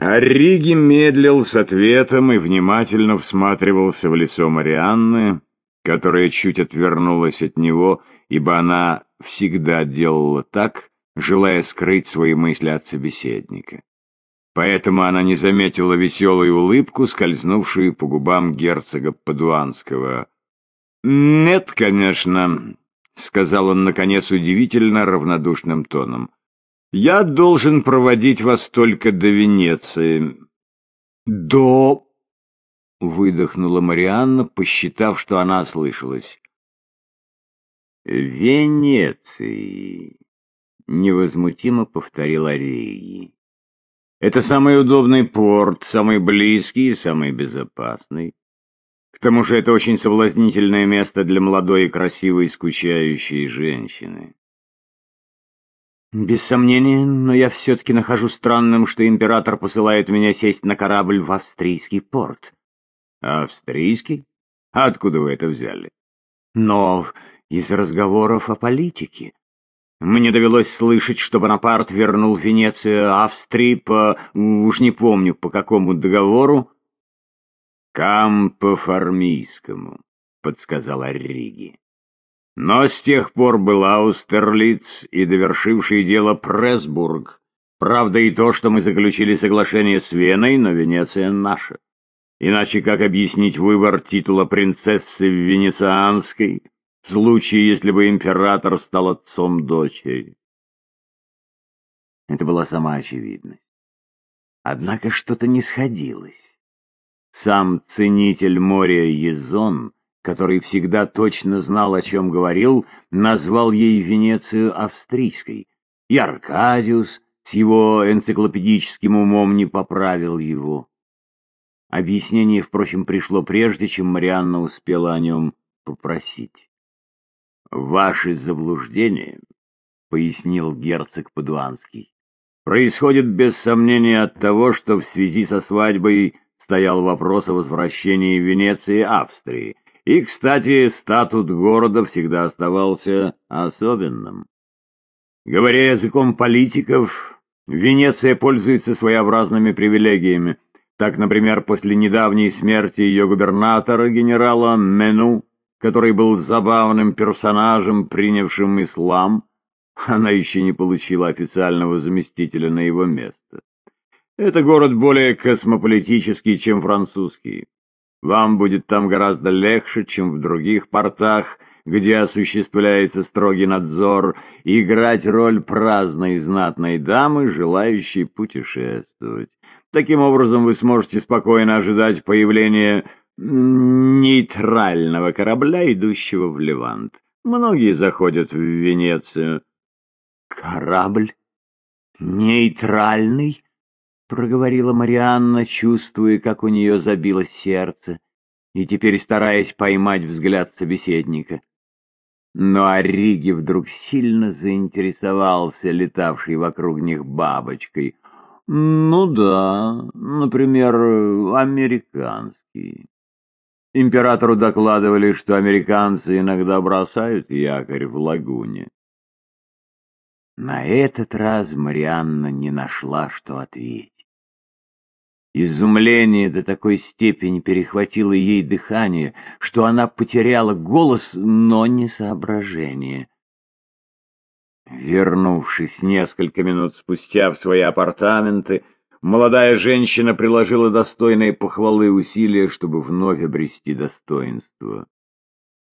Орриги медлил с ответом и внимательно всматривался в лицо Марианны, которая чуть отвернулась от него, ибо она всегда делала так, желая скрыть свои мысли от собеседника. Поэтому она не заметила веселую улыбку, скользнувшую по губам герцога Падуанского. «Нет, конечно», — сказал он, наконец, удивительно равнодушным тоном. Я должен проводить вас только до Венеции. До... Выдохнула Марианна, посчитав, что она ослышалась. Венеции, невозмутимо повторил Ареи. Это самый удобный порт, самый близкий и самый безопасный. К тому же это очень соблазнительное место для молодой и красивой скучающей женщины. Без сомнения, но я все-таки нахожу странным, что император посылает меня сесть на корабль в австрийский порт. Австрийский? Откуда вы это взяли? Но из разговоров о политике. Мне довелось слышать, что Бонапарт вернул Венецию Австрии по... уж не помню, по какому договору. Кампо-Формийскому, подсказал Риги. Но с тех пор был Аустерлиц и довершивший дело Пресбург. Правда и то, что мы заключили соглашение с Веной, но Венеция наша. Иначе как объяснить выбор титула принцессы в Венецианской, в случае, если бы император стал отцом дочери? Это была сама очевидность. Однако что-то не сходилось. Сам ценитель моря Езон который всегда точно знал, о чем говорил, назвал ей Венецию австрийской, и Аркадиус с его энциклопедическим умом не поправил его. Объяснение, впрочем, пришло прежде, чем Марианна успела о нем попросить. «Ваши заблуждения», — пояснил герцог Падуанский, — «происходят без сомнения от того, что в связи со свадьбой стоял вопрос о возвращении Венеции Австрии, и, кстати, статут города всегда оставался особенным. Говоря языком политиков, Венеция пользуется своеобразными привилегиями. Так, например, после недавней смерти ее губернатора, генерала Мену, который был забавным персонажем, принявшим ислам, она еще не получила официального заместителя на его место. Это город более космополитический, чем французский. Вам будет там гораздо легче, чем в других портах, где осуществляется строгий надзор, играть роль праздной знатной дамы, желающей путешествовать. Таким образом, вы сможете спокойно ожидать появления нейтрального корабля, идущего в Левант. Многие заходят в Венецию. Корабль? Нейтральный? Проговорила Марианна, чувствуя, как у нее забилось сердце, и теперь стараясь поймать взгляд собеседника. Но Ориги вдруг сильно заинтересовался летавшей вокруг них бабочкой. Ну да, например, американский. Императору докладывали, что американцы иногда бросают якорь в лагуне. На этот раз Марианна не нашла, что ответить. Изумление до такой степени перехватило ей дыхание, что она потеряла голос, но не соображение. Вернувшись несколько минут спустя в свои апартаменты, молодая женщина приложила достойные похвалы усилия, чтобы вновь обрести достоинство.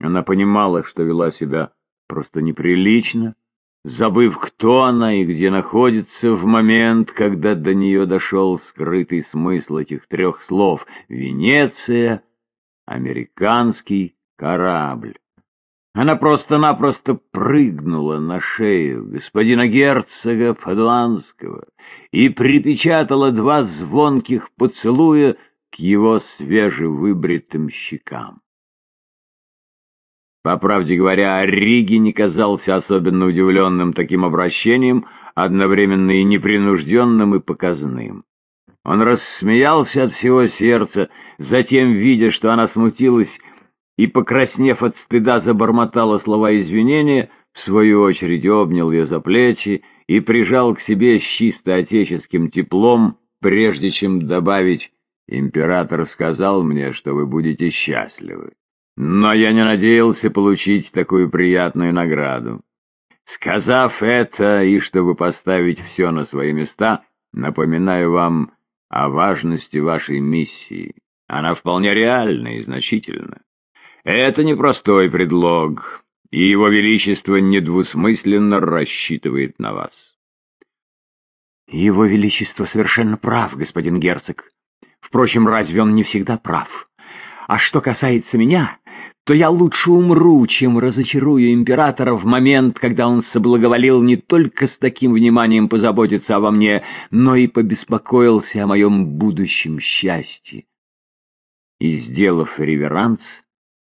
Она понимала, что вела себя просто неприлично, забыв, кто она и где находится в момент, когда до нее дошел скрытый смысл этих трех слов «Венеция», «американский корабль». Она просто-напросто прыгнула на шею господина герцога Падуанского и припечатала два звонких поцелуя к его свежевыбритым щекам. По правде говоря, Риги не казался особенно удивленным таким обращением, одновременно и непринужденным, и показным. Он рассмеялся от всего сердца, затем, видя, что она смутилась и, покраснев от стыда, забормотала слова извинения, в свою очередь обнял ее за плечи и прижал к себе с чисто отеческим теплом, прежде чем добавить, император сказал мне, что вы будете счастливы. Но я не надеялся получить такую приятную награду. Сказав это, и чтобы поставить все на свои места, напоминаю вам о важности вашей миссии. Она вполне реальна и значительна. Это не простой предлог, и его величество недвусмысленно рассчитывает на вас. Его величество совершенно прав, господин герцог. Впрочем, разве он не всегда прав? А что касается меня, то я лучше умру, чем разочарую императора в момент, когда он соблаговолил не только с таким вниманием позаботиться обо мне, но и побеспокоился о моем будущем счастье. И, сделав реверанс,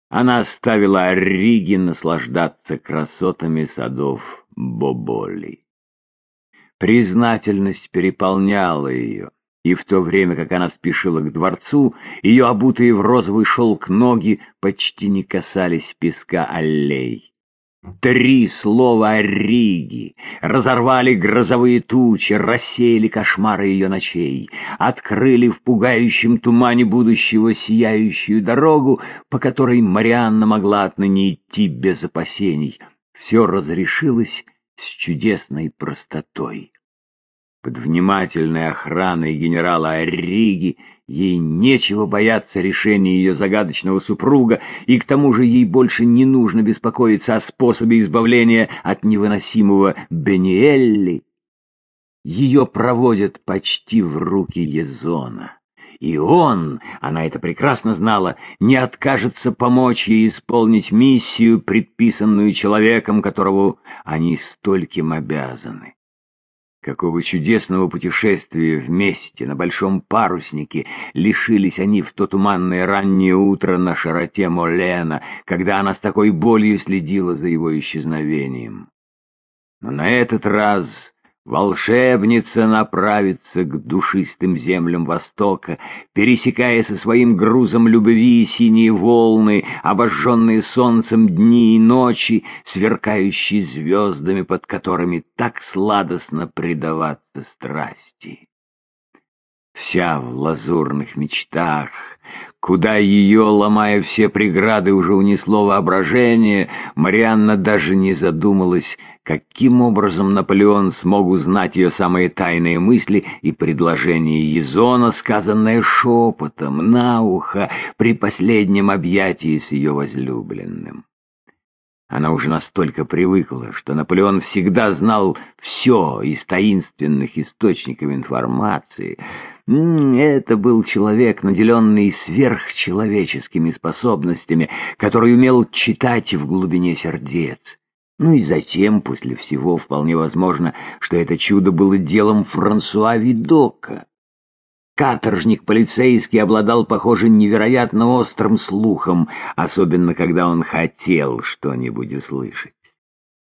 она оставила Риги наслаждаться красотами садов Боболи. Признательность переполняла ее и в то время, как она спешила к дворцу, ее обутые в розовый шелк ноги почти не касались песка аллей. Три слова о Риге разорвали грозовые тучи, рассеяли кошмары ее ночей, открыли в пугающем тумане будущего сияющую дорогу, по которой Марианна могла отныне идти без опасений. Все разрешилось с чудесной простотой. Под внимательной охраной генерала Орриги ей нечего бояться решения ее загадочного супруга, и к тому же ей больше не нужно беспокоиться о способе избавления от невыносимого Бениэлли. Ее проводят почти в руки Езона. И он, она это прекрасно знала, не откажется помочь ей исполнить миссию, предписанную человеком, которого они стольким обязаны. Какого чудесного путешествия вместе на большом паруснике лишились они в то туманное раннее утро на широте Молена, когда она с такой болью следила за его исчезновением. Но на этот раз Волшебница направится к душистым землям Востока, пересекая со своим грузом любви синие волны, обожженные солнцем дни и ночи, сверкающие звездами, под которыми так сладостно предаваться страсти. Вся в лазурных мечтах, куда ее, ломая все преграды, уже унесло воображение, Марианна даже не задумалась, каким образом Наполеон смог узнать ее самые тайные мысли и предложения Езона, сказанное шепотом, на ухо, при последнем объятии с ее возлюбленным. Она уже настолько привыкла, что Наполеон всегда знал все из таинственных источников информации. Это был человек, наделенный сверхчеловеческими способностями, который умел читать в глубине сердец. Ну и затем, после всего, вполне возможно, что это чудо было делом Франсуа Видока. Каторжник полицейский обладал, похоже, невероятно острым слухом, особенно когда он хотел что-нибудь услышать.